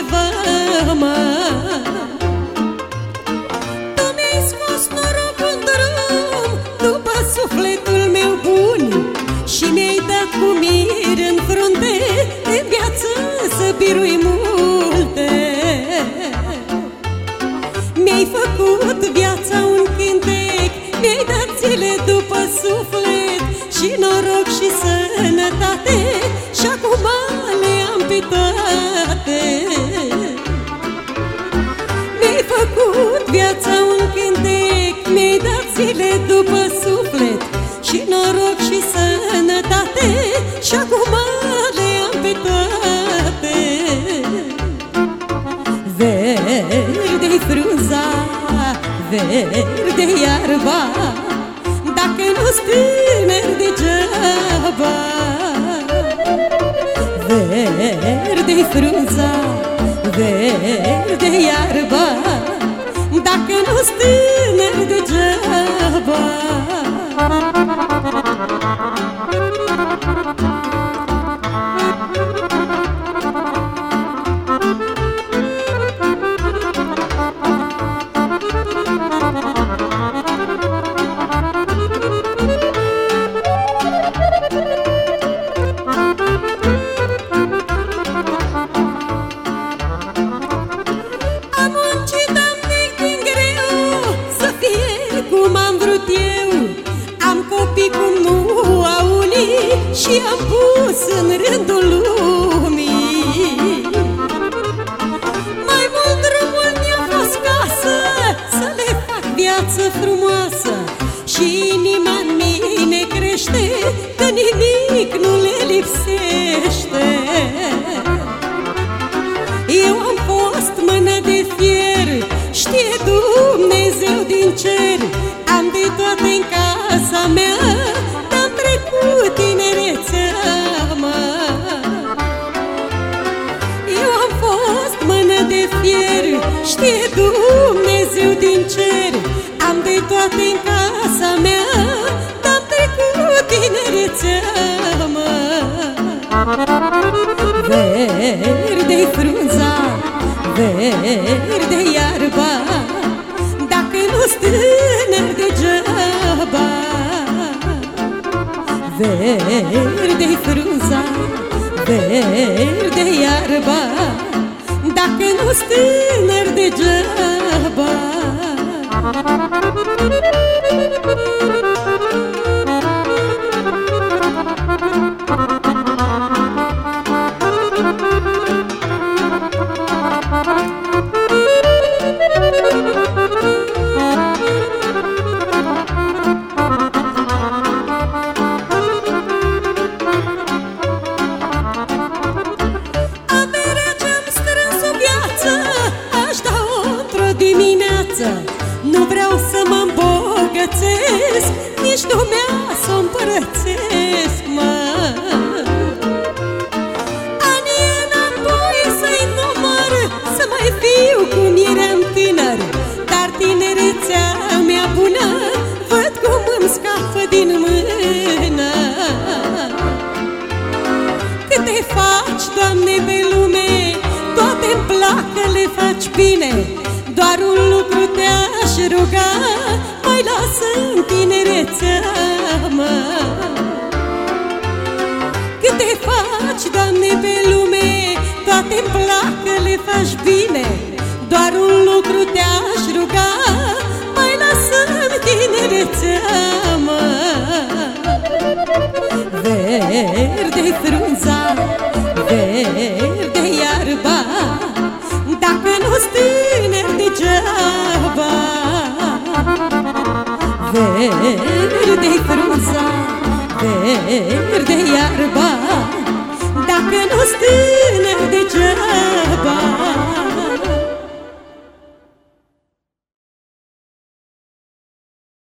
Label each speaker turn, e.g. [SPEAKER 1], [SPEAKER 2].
[SPEAKER 1] cere ceva, mă. Tu mi-ai scos norocul în drum După sufletul meu bun Și mi-ai dat cu mir în frunte În viață să birui multe. Mi-ai făcut viața un cântec Mi-ai dat zile după suflet Și noroc și sănătate Și acum le am pe toate viața un cântec Mi-ai dat zile după suflet Și noroc și sănătate. Și acum le am pe toate. Verde-i frunza, verde iarba. Dacă nu-s tânăr degeaba Verde-i frunza, verde iarba Dacă nu-s tânăr degeaba. Am Și am pus în rândul lumii. Mai mult drumul mi-a fost casă Să le fac viață frumoasă. Și inima în mine crește Că nimic nu le lipsește. Eu am fost mână de fier Știe Dumnezeu din cer. Am de toate în casa mea Verde-i frunza, verde iarba Dacă nu-s tânăr degeaba. Verde-i frunza, verde iarba Dacă nu-s tânăr degeaba dimineață Nu vreau să mă îmbogățesc Nici lumea să o împărățesc, mă. Anii înapoi să-i număr Să mai fiu cum eram tânăr. Dar tinerețea mea bună Văd cum îmi scapă din mână. Câte faci, Doamne, pe lume Toate-mi plac că le faci bine. Doar un lucru te-aș ruga Mai lasă în tinerețea mă Câte faci, Doamne, pe lume Toate-mi plac că le faci bine. Doar un lucru te-aș ruga Mai lasă în tinerețea mă Verde frunza, verde Verde frunza, verde iarba. Dacă nu-s tânăr